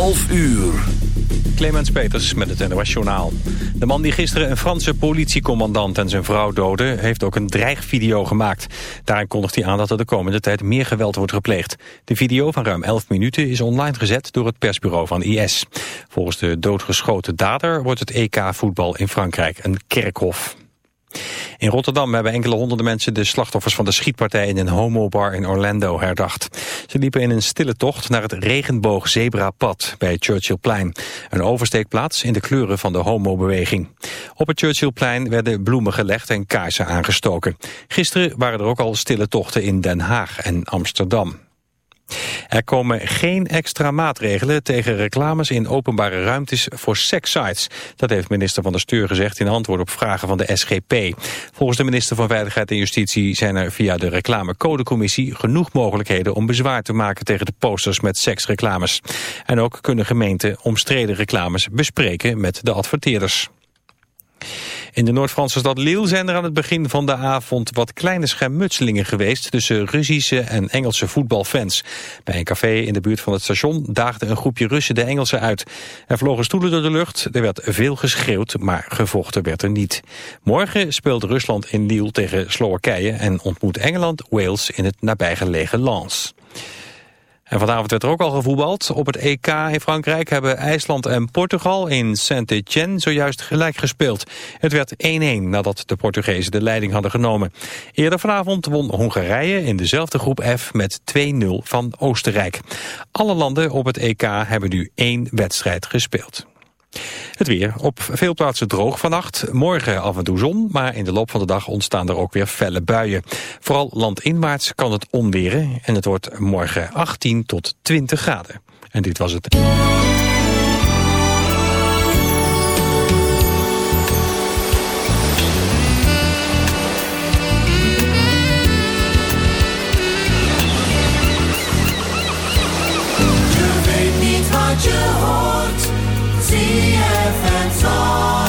11 uur. Clemens Peters met het NOS Journaal. De man die gisteren een Franse politiecommandant en zijn vrouw doodde... heeft ook een dreigvideo gemaakt. Daarin kondigt hij aan dat er de komende tijd meer geweld wordt gepleegd. De video van ruim 11 minuten is online gezet door het persbureau van IS. Volgens de doodgeschoten dader wordt het EK-voetbal in Frankrijk een kerkhof. In Rotterdam hebben enkele honderden mensen de slachtoffers van de schietpartij in een homobar in Orlando herdacht. Ze liepen in een stille tocht naar het regenboog-zebrapad bij Churchillplein. Een oversteekplaats in de kleuren van de homobeweging. Op het Churchillplein werden bloemen gelegd en kaarsen aangestoken. Gisteren waren er ook al stille tochten in Den Haag en Amsterdam. Er komen geen extra maatregelen tegen reclames in openbare ruimtes voor sekssites. Dat heeft minister van der Steur gezegd in antwoord op vragen van de SGP. Volgens de minister van Veiligheid en Justitie zijn er via de reclamecodecommissie genoeg mogelijkheden om bezwaar te maken tegen de posters met seksreclames. En ook kunnen gemeenten omstreden reclames bespreken met de adverteerders. In de Noord-Franse stad Lille zijn er aan het begin van de avond wat kleine schermutselingen geweest tussen Russische en Engelse voetbalfans. Bij een café in de buurt van het station daagde een groepje Russen de Engelsen uit. Er vlogen stoelen door de lucht, er werd veel geschreeuwd, maar gevochten werd er niet. Morgen speelt Rusland in Lille tegen Slowakije en ontmoet Engeland Wales in het nabijgelegen Lens. En vanavond werd er ook al gevoetbald. Op het EK in Frankrijk hebben IJsland en Portugal in Saint-Etienne zojuist gelijk gespeeld. Het werd 1-1 nadat de Portugezen de leiding hadden genomen. Eerder vanavond won Hongarije in dezelfde groep F met 2-0 van Oostenrijk. Alle landen op het EK hebben nu één wedstrijd gespeeld. Het weer. Op veel plaatsen droog vannacht. Morgen af en toe zon, maar in de loop van de dag ontstaan er ook weer felle buien. Vooral landinwaarts kan het onweren en het wordt morgen 18 tot 20 graden. En dit was het. ZFM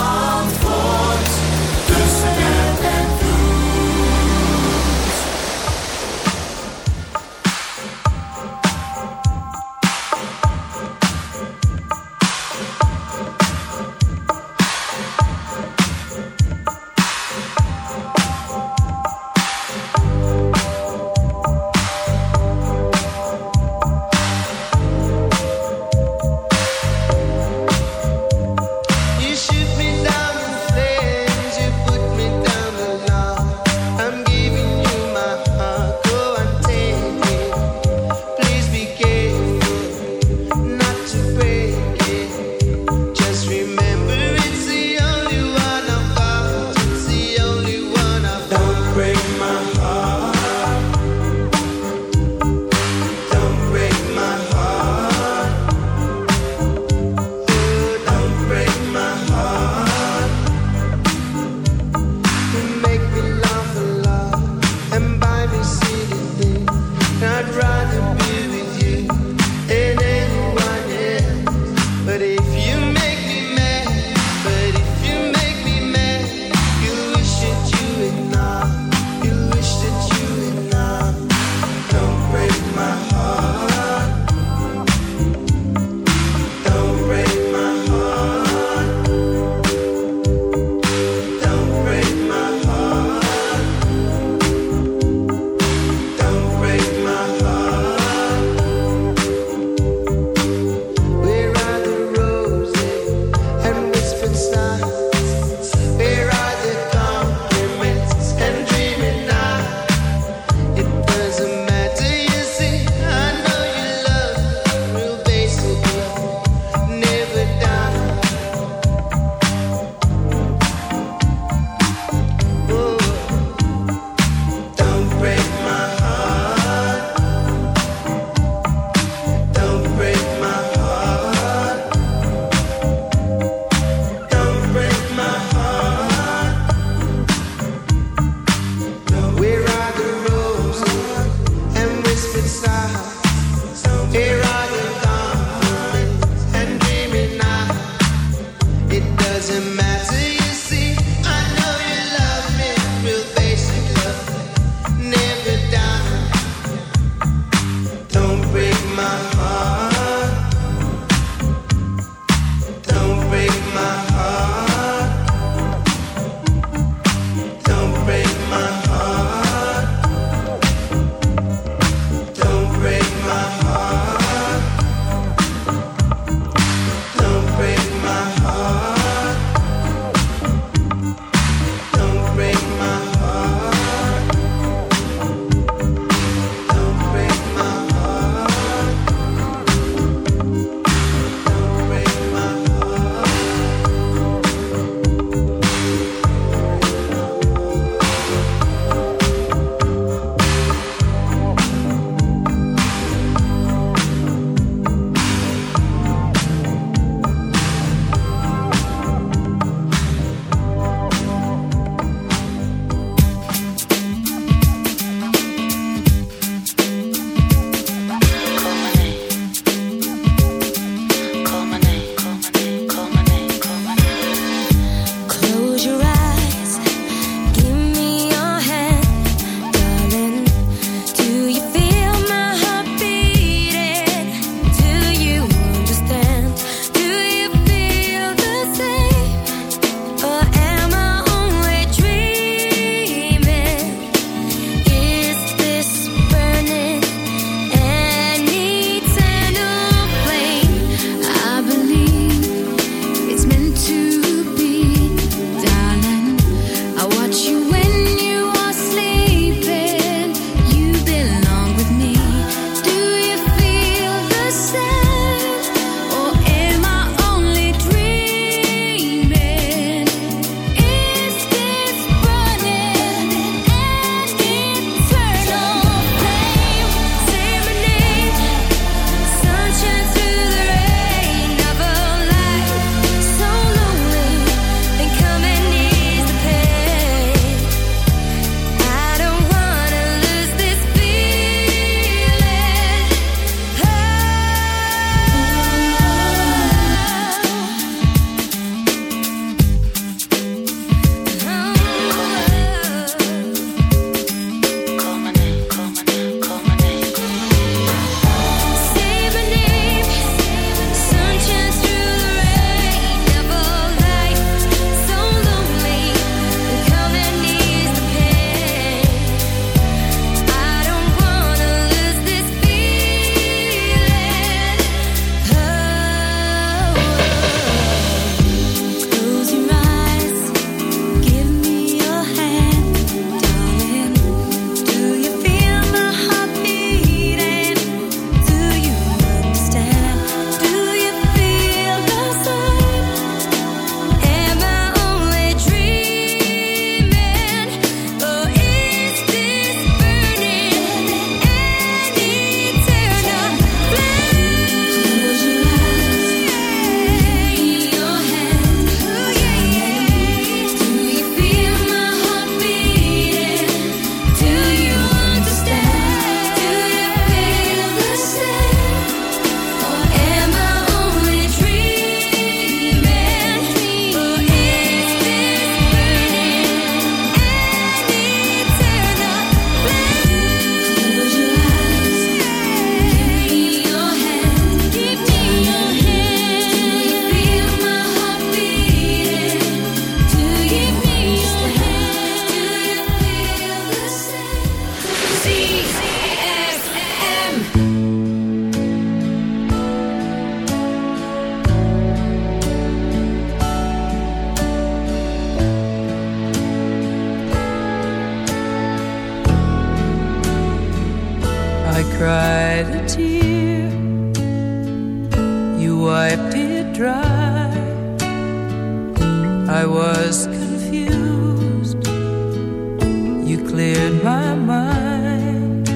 cleared my mind.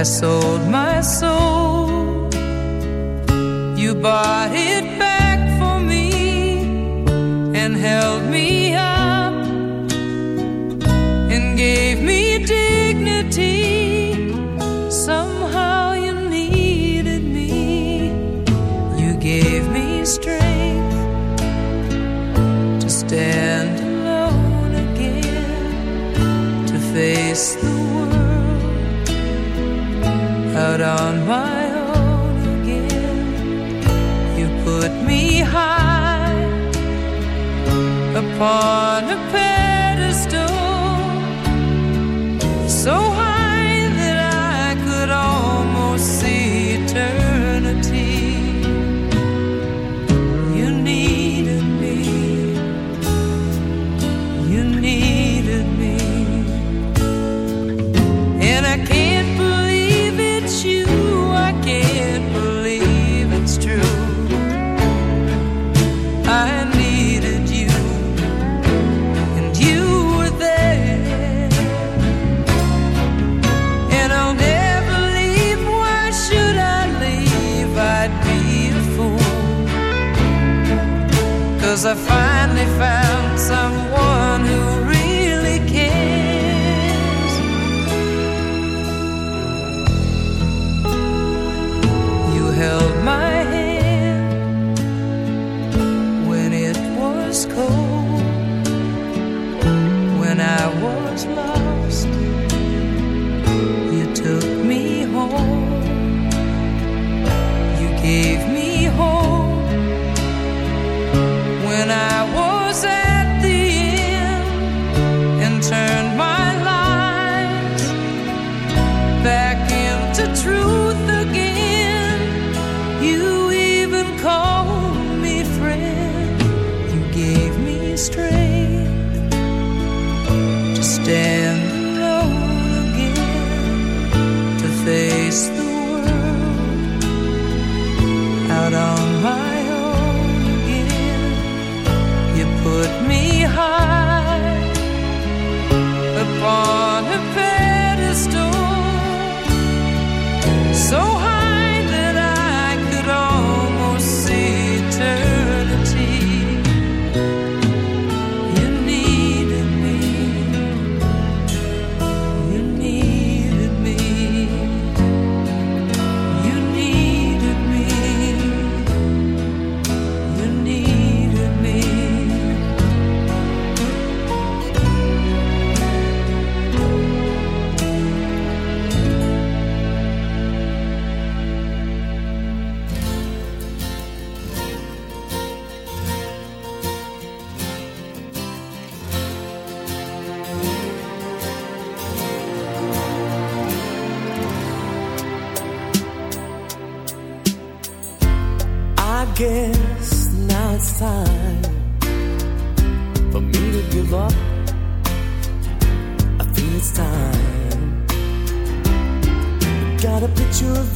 I sold my soul. You bought it back for me and held me upon a pedestal I finally found someone who really cares. You held my hand when it was cold, when I was lost. You took me home. You gave me hope at the end and turned my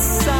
inside.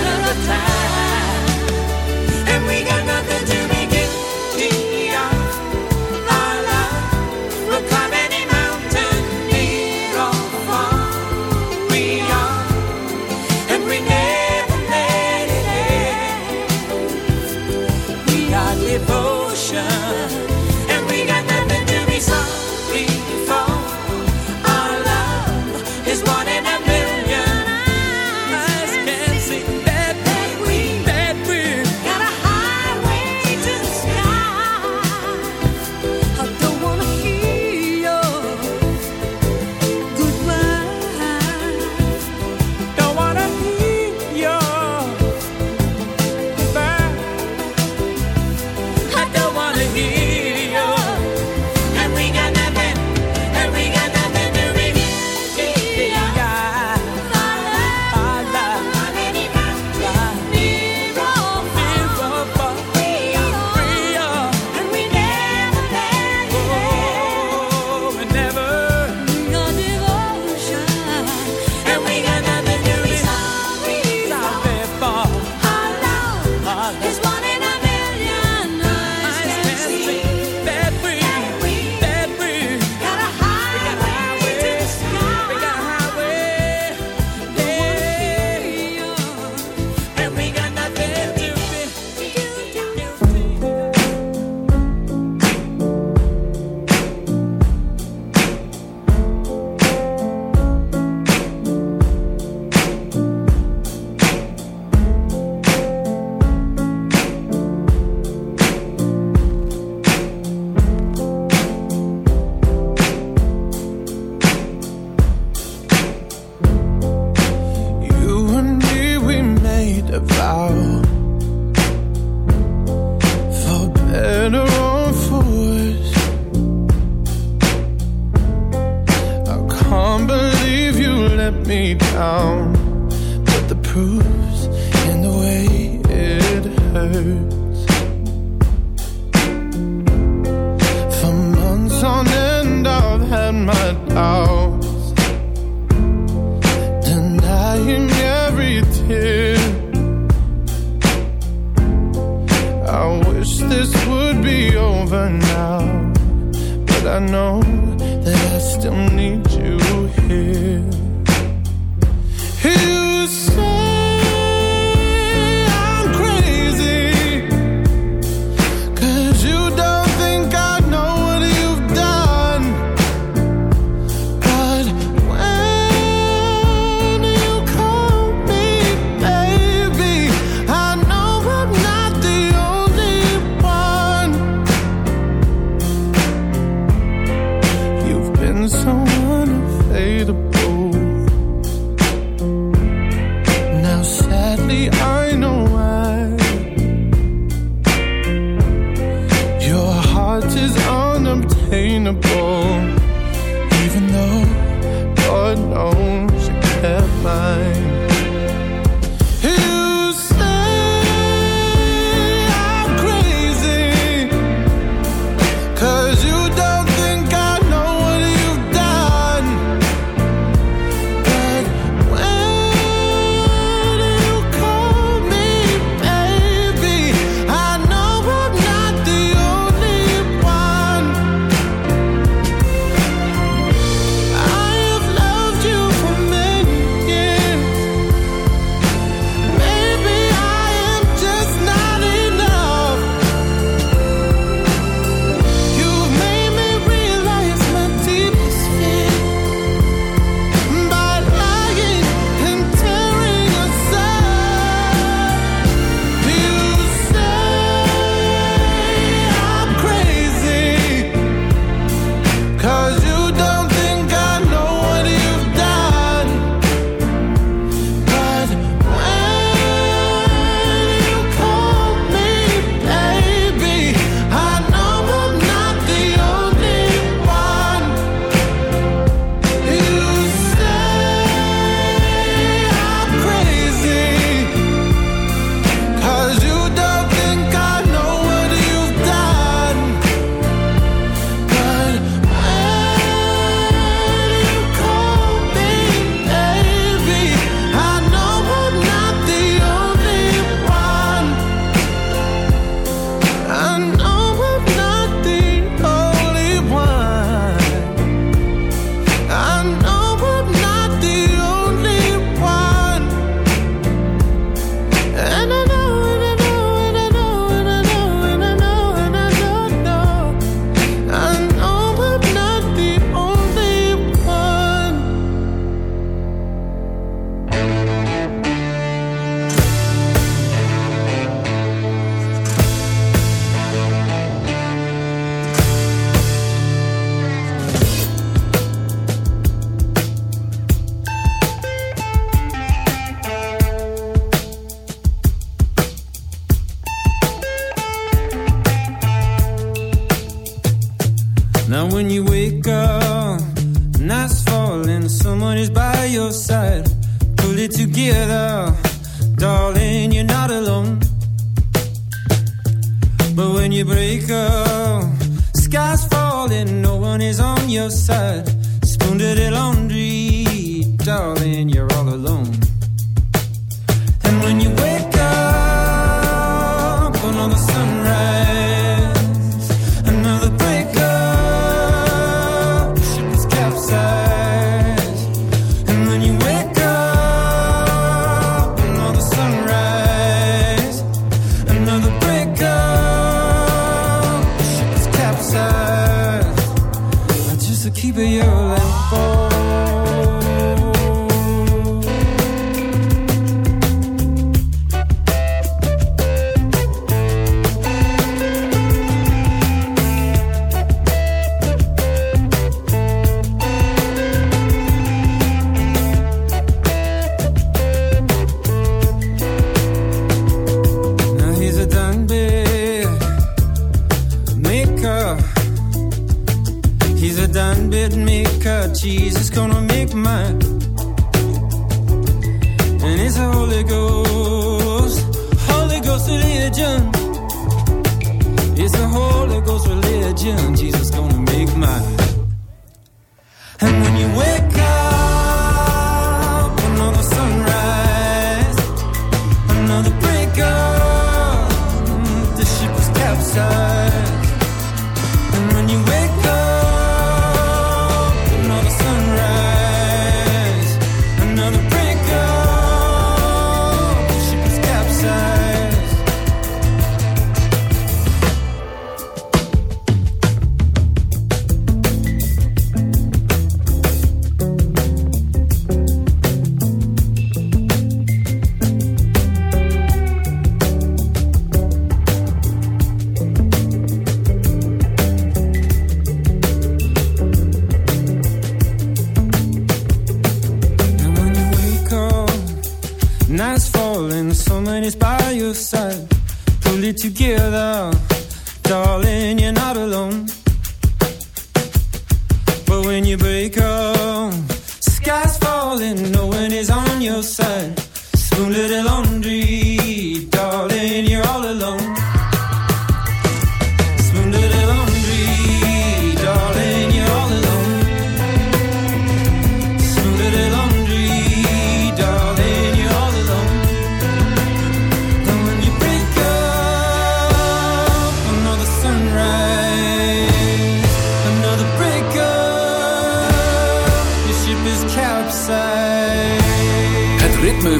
Been so unavailable.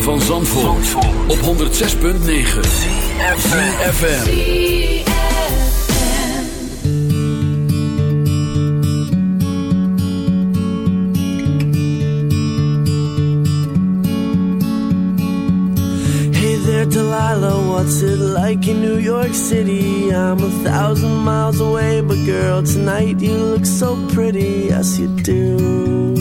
Van Zandvoort, op 106.9 FM. Hey there, Delilah, what's it like in New York City? I'm a thousand miles away, but girl, tonight you look so pretty, yes you do.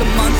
A month.